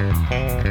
Mm-hmm.